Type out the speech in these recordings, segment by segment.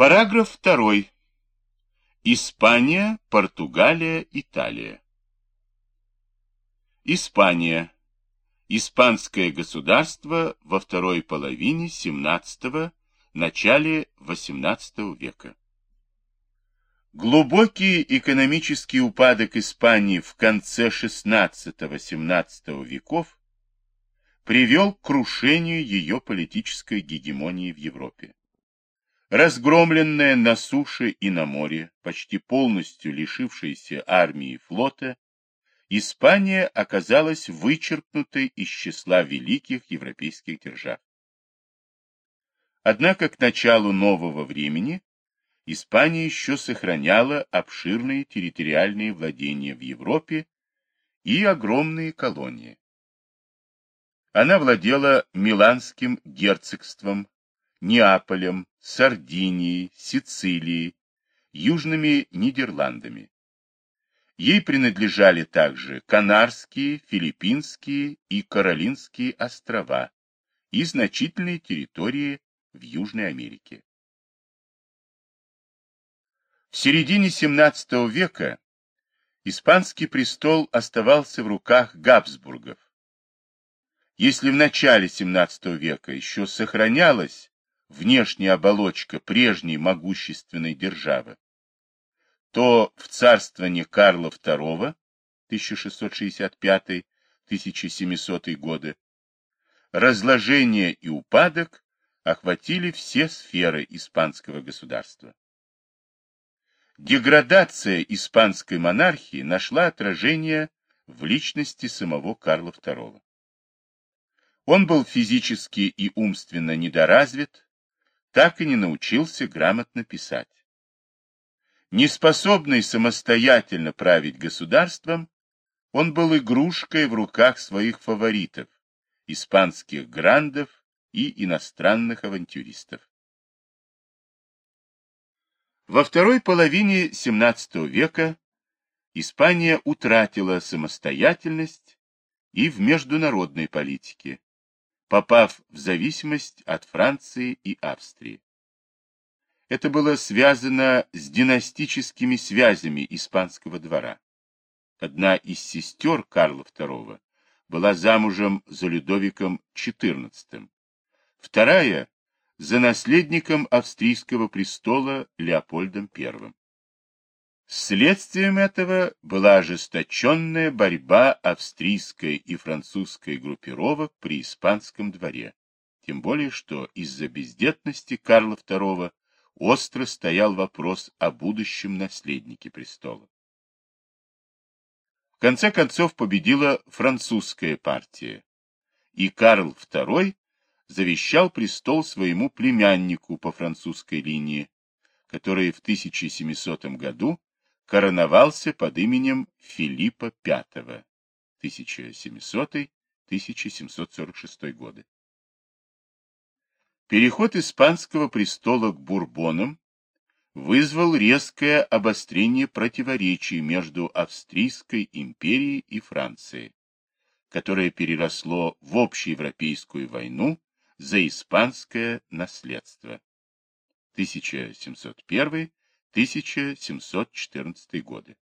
Параграф 2. Испания, Португалия, Италия. Испания. Испанское государство во второй половине XVII – начале XVIII века. Глубокий экономический упадок Испании в конце XVI-XVII веков привел к крушению ее политической гегемонии в Европе. Разгромленная на суше и на море, почти полностью лишившаяся армии и флота, Испания оказалась вычеркнутой из числа великих европейских держав. Однако к началу нового времени Испания еще сохраняла обширные территориальные владения в Европе и огромные колонии. Она владела Миланским герцогством, Неаполем, Сардинией, Сицилией, Южными Нидерландами. Ей принадлежали также Канарские, Филиппинские и Каролинские острова и значительные территории в Южной Америке. В середине XVII века испанский престол оставался в руках Габсбургов. Если в начале XVII века еще сохранялась внешняя оболочка прежней могущественной державы, то в царствовании Карла II 1665-1700 годы разложение и упадок охватили все сферы испанского государства. Деградация испанской монархии нашла отражение в личности самого Карла II. Он был физически и умственно недоразвит, так и не научился грамотно писать. Неспособный самостоятельно править государством, он был игрушкой в руках своих фаворитов, испанских грандов и иностранных авантюристов. Во второй половине XVII века Испания утратила самостоятельность и в международной политике, попав в зависимость от Франции и Австрии. Это было связано с династическими связями испанского двора. Одна из сестер Карла II была замужем за Людовиком XIV, вторая – за наследником австрийского престола Леопольдом I. Следствием этого была ожесточенная борьба австрийской и французской группировок при испанском дворе, тем более что из-за бездетности Карла II остро стоял вопрос о будущем наследнике престола. В конце концов победила французская партия, и Карл II завещал престол своему племяннику по французской линии, который в 1700 году короновался под именем Филиппа V 1700-1746 годы. Переход испанского престола к Бурбонам вызвал резкое обострение противоречий между Австрийской империей и Францией, которое переросло в общеевропейскую войну за испанское наследство. 1701 1714 годы.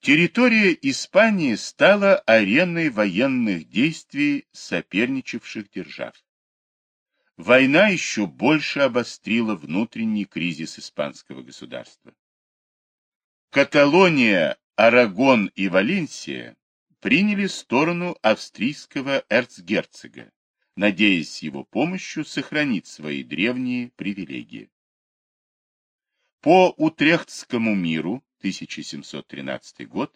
Территория Испании стала ареной военных действий соперничавших держав. Война еще больше обострила внутренний кризис испанского государства. Каталония, Арагон и Валенсия приняли сторону австрийского эрцгерцога, надеясь его помощью сохранить свои древние привилегии. По Утрехтскому миру 1713 год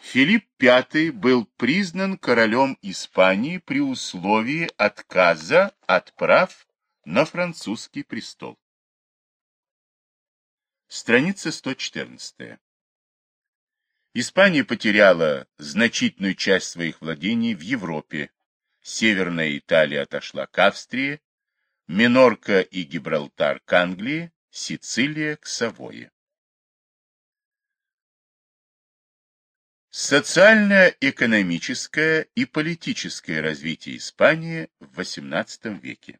Филипп V был признан королем Испании при условии отказа от прав на французский престол. Страница 114. Испания потеряла значительную часть своих владений в Европе. Северная Италия отошла к Австрии, Минорка и Гибралтар к Англии, Сицилия к Савое. Социально-экономическое и политическое развитие Испании в XVIII веке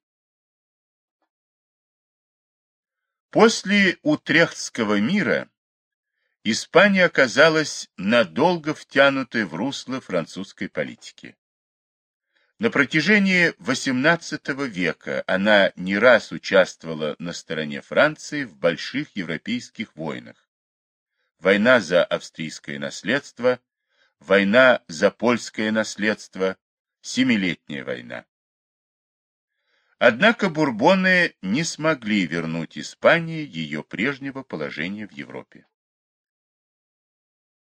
После Утрехтского мира Испания оказалась надолго втянутой в русло французской политики. На протяжении XVIII века она не раз участвовала на стороне Франции в больших европейских войнах. Война за австрийское наследство, война за польское наследство, Семилетняя война. Однако бурбоны не смогли вернуть Испании ее прежнего положения в Европе.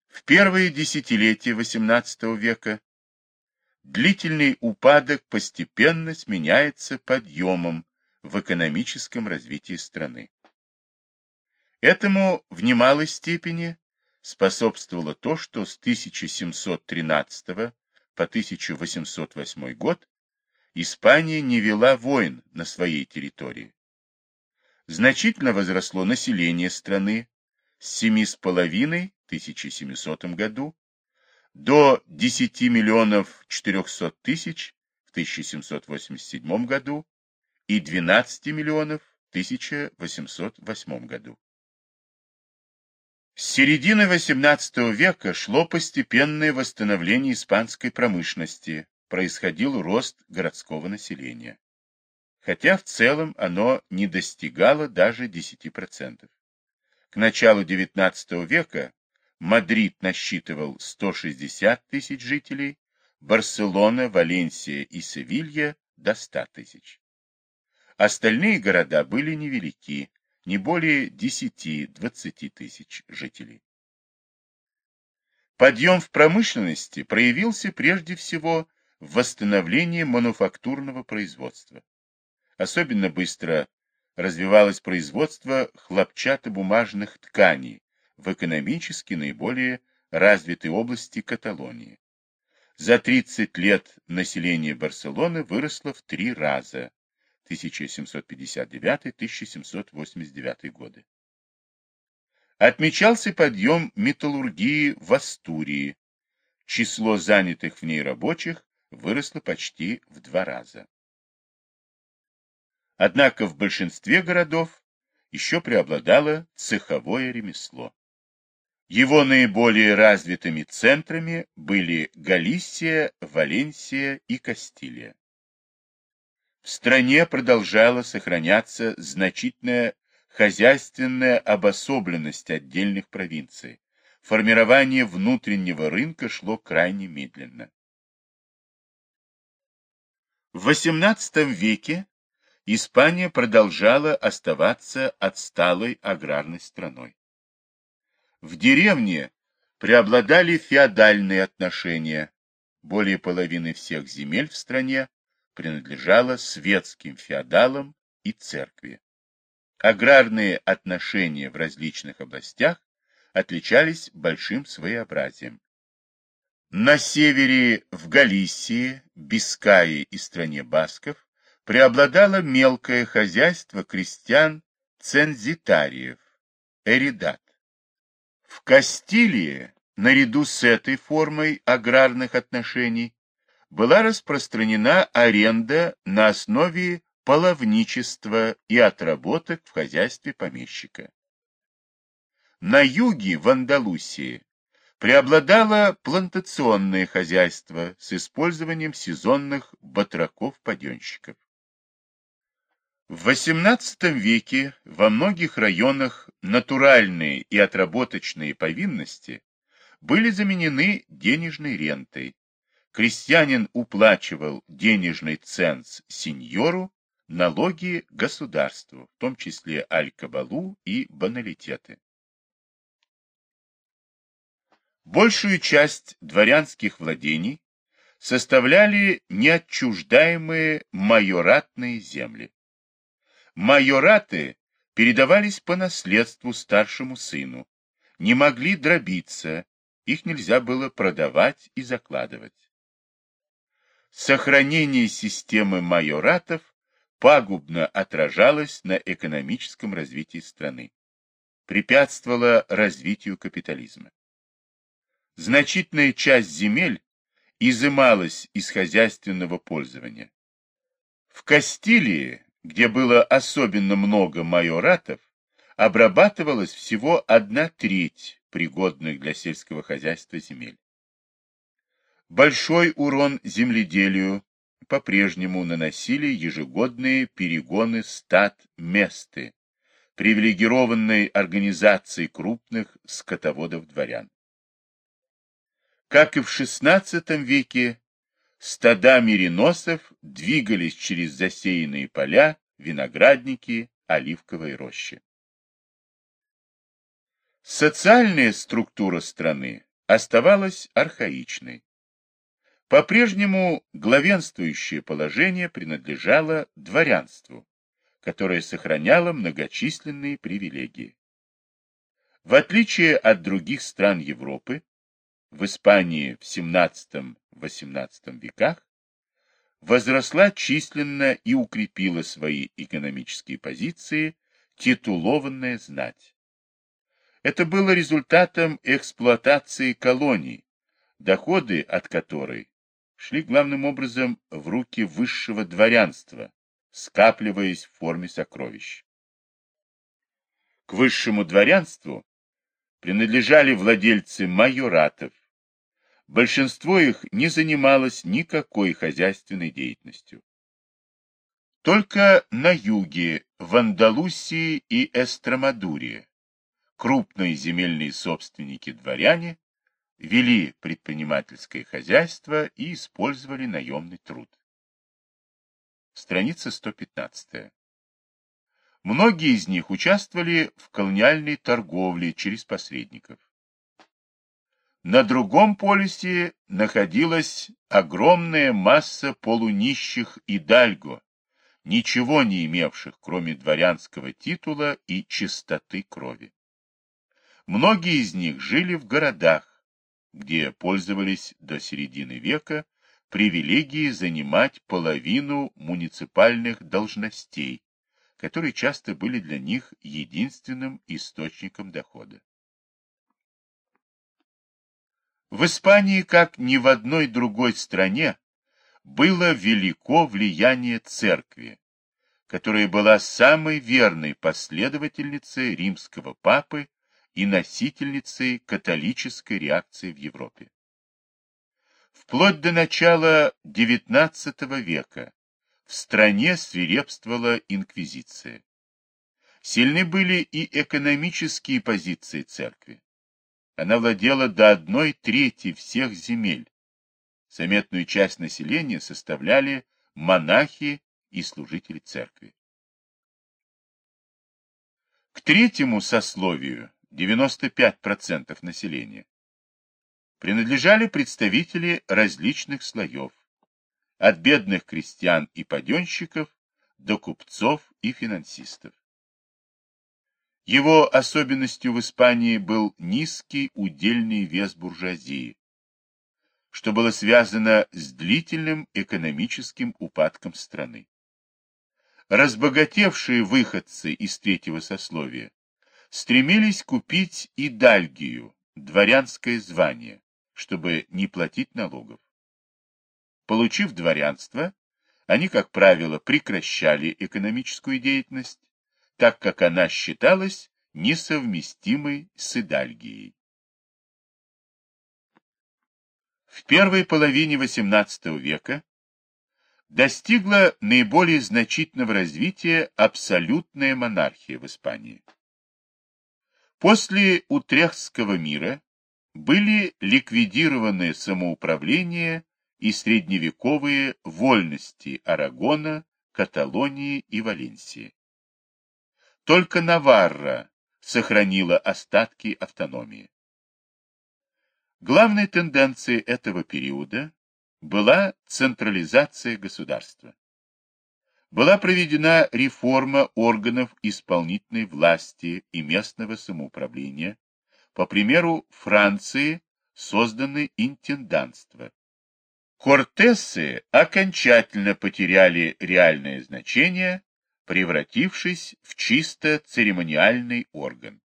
В первые десятилетия XVIII века длительный упадок постепенно сменяется подъемом в экономическом развитии страны. Этому в немалой степени способствовало то, что с 1713 по 1808 год Испания не вела войн на своей территории. Значительно возросло население страны с 7,5 в 1700 году до 10 миллионов 400 тысяч в 1787 году и 12 миллионов в 1808 году. С середины XVIII века шло постепенное восстановление испанской промышленности, происходил рост городского населения. Хотя в целом оно не достигало даже 10%. К началу XIX века Мадрид насчитывал 160 тысяч жителей, Барселона, Валенсия и Севилья до 100 тысяч. Остальные города были невелики, не более 10-20 тысяч жителей. Подъем в промышленности проявился прежде всего в восстановлении мануфактурного производства. Особенно быстро развивалось производство хлопчатобумажных тканей, в экономически наиболее развитой области Каталонии. За 30 лет население Барселоны выросло в три раза 1759-1789 годы. Отмечался подъем металлургии в Астурии. Число занятых в ней рабочих выросло почти в два раза. Однако в большинстве городов еще преобладало цеховое ремесло. Его наиболее развитыми центрами были Галисия, Валенсия и Кастилия. В стране продолжала сохраняться значительная хозяйственная обособленность отдельных провинций. Формирование внутреннего рынка шло крайне медленно. В XVIII веке Испания продолжала оставаться отсталой аграрной страной. В деревне преобладали феодальные отношения. Более половины всех земель в стране принадлежало светским феодалам и церкви. Аграрные отношения в различных областях отличались большим своеобразием. На севере, в Галисии, Бискае и стране басков преобладало мелкое хозяйство крестьян-цензитариев, эридат. В Кастилии, наряду с этой формой аграрных отношений, была распространена аренда на основе половничества и отработок в хозяйстве помещика. На юге, в Андалусии, преобладало плантационное хозяйство с использованием сезонных батраков-паденщиков. В XVIII веке во многих районах натуральные и отработочные повинности были заменены денежной рентой. Крестьянин уплачивал денежный ценз сеньору, налоги государству, в том числе аль-кабалу и баналитеты. Большую часть дворянских владений составляли неотчуждаемые майоратные земли майораты передавались по наследству старшему сыну, не могли дробиться, их нельзя было продавать и закладывать. Сохранение системы майоратов пагубно отражалось на экономическом развитии страны, препятствовало развитию капитализма. Значительная часть земель изымалась из хозяйственного пользования. В Кастилии где было особенно много майоратов, обрабатывалась всего одна треть пригодных для сельского хозяйства земель. Большой урон земледелию по-прежнему наносили ежегодные перегоны стад месты, привилегированной организации крупных скотоводов-дворян. Как и в XVI веке, стада мериносов двигались через засеянные поля, виноградники, оливковые рощи. Социальная структура страны оставалась архаичной. По-прежнему главенствующее положение принадлежало дворянству, которое сохраняло многочисленные привилегии. В отличие от других стран Европы, в Испании в XVII-XVIII веках возросла численно и укрепила свои экономические позиции титулованная знать. Это было результатом эксплуатации колоний, доходы от которой шли главным образом в руки высшего дворянства, скапливаясь в форме сокровищ. К высшему дворянству принадлежали владельцы майоратов. Большинство их не занималось никакой хозяйственной деятельностью. Только на юге, в Андалусии и Эстромадуре, крупные земельные собственники-дворяне вели предпринимательское хозяйство и использовали наемный труд. Страница 115. Многие из них участвовали в колониальной торговле через посредников. На другом полюсе находилась огромная масса полунищих и дальго, ничего не имевших, кроме дворянского титула и чистоты крови. Многие из них жили в городах, где пользовались до середины века привилегии занимать половину муниципальных должностей, которые часто были для них единственным источником дохода. В Испании, как ни в одной другой стране, было велико влияние церкви, которая была самой верной последовательницей римского папы и носительницей католической реакции в Европе. Вплоть до начала XIX века в стране свирепствовала инквизиция. Сильны были и экономические позиции церкви. Она владела до одной трети всех земель. Заметную часть населения составляли монахи и служители церкви. К третьему сословию 95% населения, принадлежали представители различных слоев, от бедных крестьян и паденщиков до купцов и финансистов. Его особенностью в Испании был низкий удельный вес буржуазии, что было связано с длительным экономическим упадком страны. Разбогатевшие выходцы из третьего сословия стремились купить и дальгию, дворянское звание, чтобы не платить налогов. Получив дворянство, они, как правило, прекращали экономическую деятельность, так как она считалась несовместимой с идальгией. В первой половине XVIII века достигла наиболее значительного развития абсолютная монархия в Испании. После Утрехтского мира были ликвидированы самоуправление и средневековые вольности Арагона, Каталонии и Валенсии. Только Наварра сохранила остатки автономии. Главной тенденцией этого периода была централизация государства была проведена реформа органов исполнительной власти и местного самоуправления. По примеру Франции созданы интенданства. Кортесы окончательно потеряли реальное значение, превратившись в чисто церемониальный орган.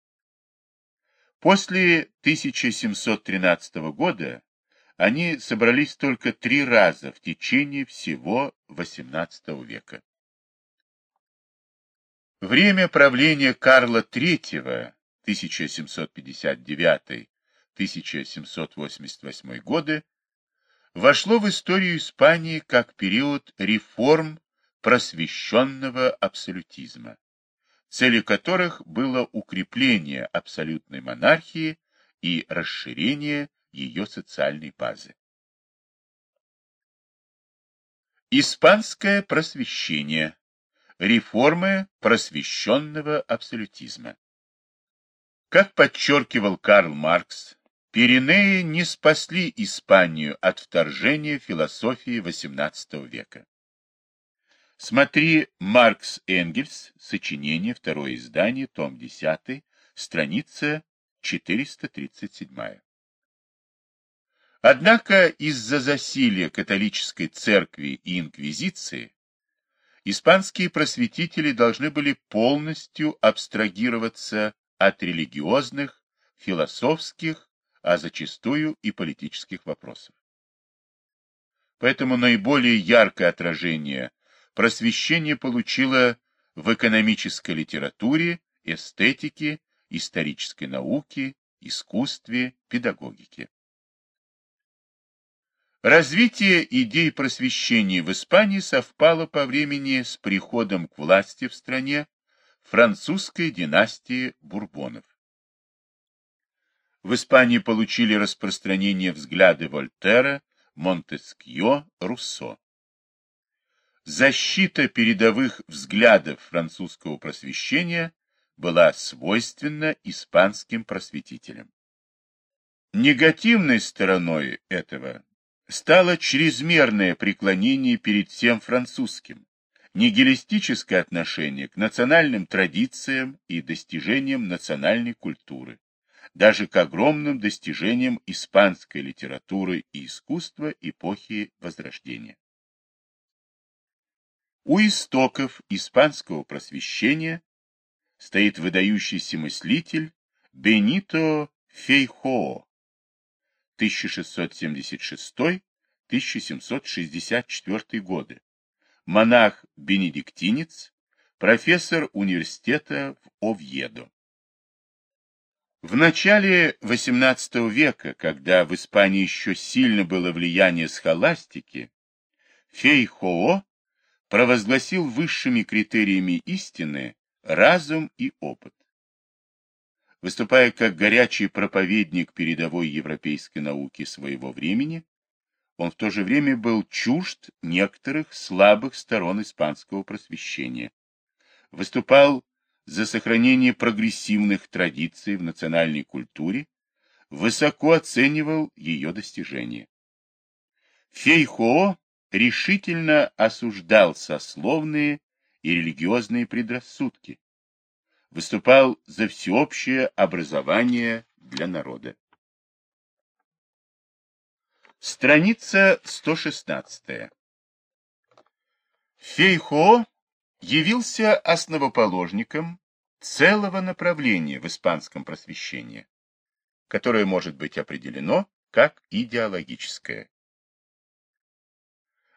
После 1713 года они собрались только три раза в течение всего XVIII века. Время правления Карла III 1759-1788 годы вошло в историю Испании как период реформ просвещенного абсолютизма, целью которых было укрепление абсолютной монархии и расширение ее социальной базы. Испанское просвещение. Реформы просвещенного абсолютизма. Как подчеркивал Карл Маркс, Пиренеи не спасли Испанию от вторжения философии XVIII века. Смотри Маркс Энгельс, сочинение, второе издание, том 10, страница 437. Однако из-за засилия католической церкви и инквизиции испанские просветители должны были полностью абстрагироваться от религиозных, философских, а зачастую и политических вопросов. Поэтому наиболее яркое отражение просвещение получило в экономической литературе, эстетике, исторической науке, искусстве, педагогике. Развитие идей просвещения в Испании совпало по времени с приходом к власти в стране французской династии Бурбонов. В Испании получили распространение взгляды Вольтера, Монтескьё, Руссо. Защита передовых взглядов французского просвещения была свойственна испанским просветителям. Негативной стороной этого стало чрезмерное преклонение перед всем французским, нигилистическое отношение к национальным традициям и достижениям национальной культуры, даже к огромным достижениям испанской литературы и искусства эпохи Возрождения. У истоков испанского просвещения стоит выдающийся мыслитель Бенито Фейхоо, 1676-1764 годы, монах-бенедиктинец, профессор университета в Овьедо. В начале XVIII века, когда в Испании еще сильно было влияние схоластики, Фейхоо провозгласил высшими критериями истины разум и опыт. Выступая как горячий проповедник передовой европейской науки своего времени, он в то же время был чужд некоторых слабых сторон испанского просвещения. Выступал за сохранение прогрессивных традиций в национальной культуре, высоко оценивал ее достижения. Фейхоо решительно осуждал сословные и религиозные предрассудки, выступал за всеобщее образование для народа. Страница 116. Фейхо явился основоположником целого направления в испанском просвещении, которое может быть определено как идеологическое.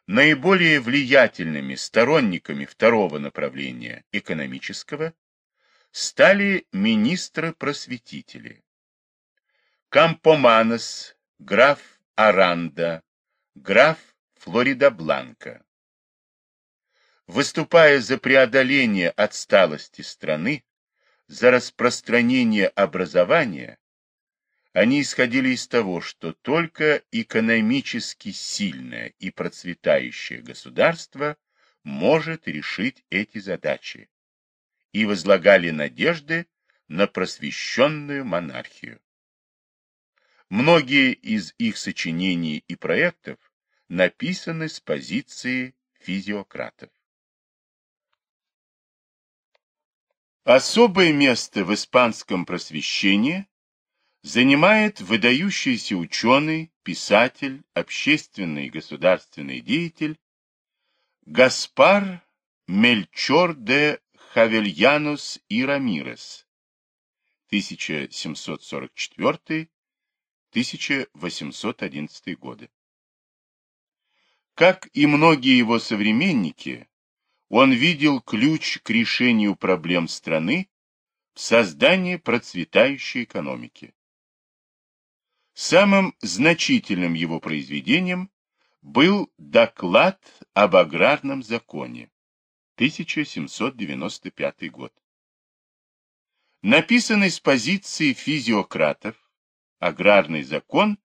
Наиболее влиятельными сторонниками второго направления экономического стали министры-просветители. Кампоманос, граф Аранда, граф Флорида-Бланка. Выступая за преодоление отсталости страны, за распространение образования, они исходили из того, что только экономически сильное и процветающее государство может решить эти задачи, и возлагали надежды на просвещенную монархию. Многие из их сочинений и проектов написаны с позиции физиократов. Особое место в испанском просвещении занимает выдающийся ученый, писатель, общественный и государственный деятель Гаспар Мельчор де Хавельянус и Рамирес, 1744-1811 годы. Как и многие его современники, он видел ключ к решению проблем страны в создании процветающей экономики. Самым значительным его произведением был доклад об аграрном законе, 1795 год. Написанный с позиции физиократов, аграрный закон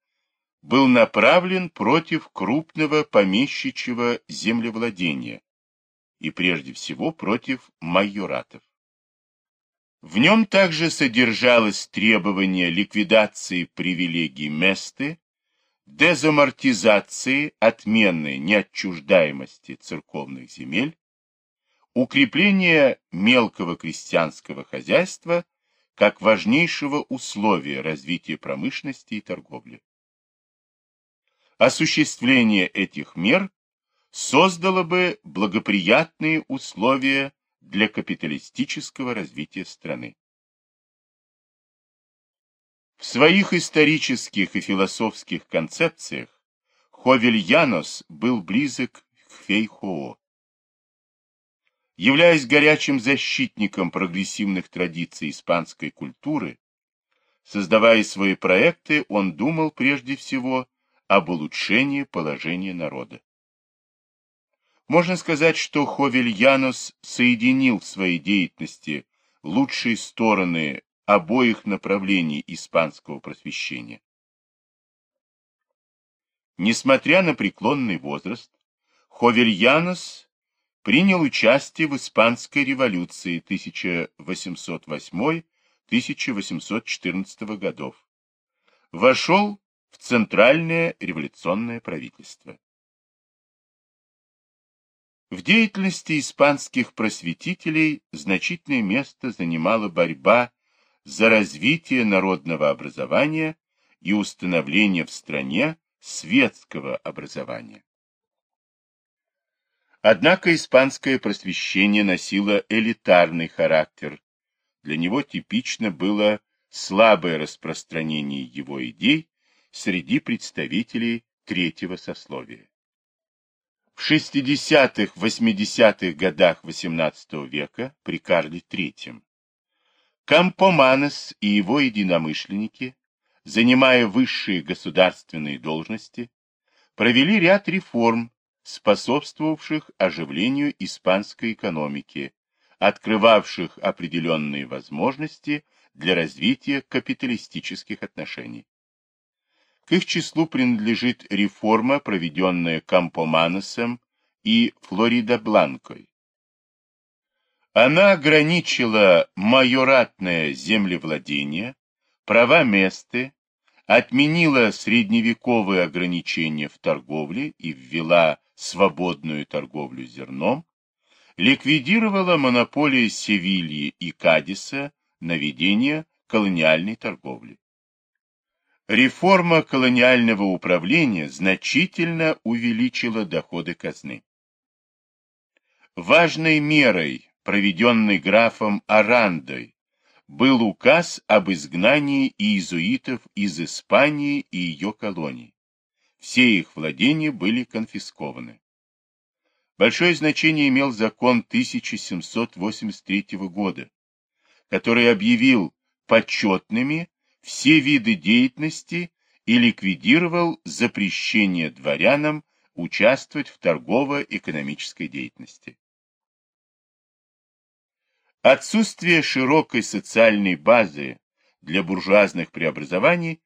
был направлен против крупного помещичьего землевладения и прежде всего против майоратов. В нем также содержалось требование ликвидации привилегий месты, дезамортизации, отмены неотчуждаемости церковных земель, укрепление мелкого крестьянского хозяйства как важнейшего условия развития промышленности и торговли. Осуществление этих мер создало бы благоприятные условия для капиталистического развития страны. В своих исторических и философских концепциях Ховельянос был близок к Фейхоо. Являясь горячим защитником прогрессивных традиций испанской культуры, создавая свои проекты, он думал прежде всего об улучшении положения народа. Можно сказать, что Ховельянос соединил в своей деятельности лучшие стороны обоих направлений испанского просвещения. Несмотря на преклонный возраст, Ховельянос принял участие в Испанской революции 1808-1814 годов. Вошел в Центральное революционное правительство. В деятельности испанских просветителей значительное место занимала борьба за развитие народного образования и установление в стране светского образования. Однако испанское просвещение носило элитарный характер. Для него типично было слабое распространение его идей среди представителей третьего сословия. В 60-80-х годах XVIII века при Карле III Кампоманес и его единомышленники, занимая высшие государственные должности, провели ряд реформ, способствовавших оживлению испанской экономики, открывавших определенные возможности для развития капиталистических отношений. К их числу принадлежит реформа, проведенная Кампоманесом и Флорида-Бланкой. Она ограничила майоратное землевладение, права месты, отменила средневековые ограничения в торговле и ввела свободную торговлю зерном, ликвидировала монополии Севильи и Кадиса на ведение колониальной торговли. Реформа колониального управления значительно увеличила доходы казны. Важной мерой, проведенной графом Арандой, был указ об изгнании иезуитов из Испании и ее колоний. Все их владения были конфискованы. Большое значение имел закон 1783 года, который объявил почетными все виды деятельности и ликвидировал запрещение дворянам участвовать в торгово-экономической деятельности. Отсутствие широкой социальной базы для буржуазных преобразований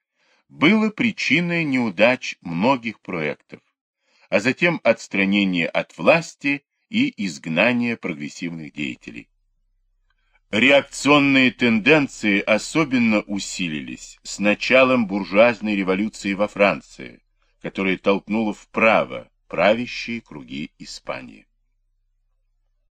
было причиной неудач многих проектов, а затем отстранения от власти и изгнания прогрессивных деятелей. Реакционные тенденции особенно усилились с началом буржуазной революции во Франции, которая толкнула вправо правящие круги Испании.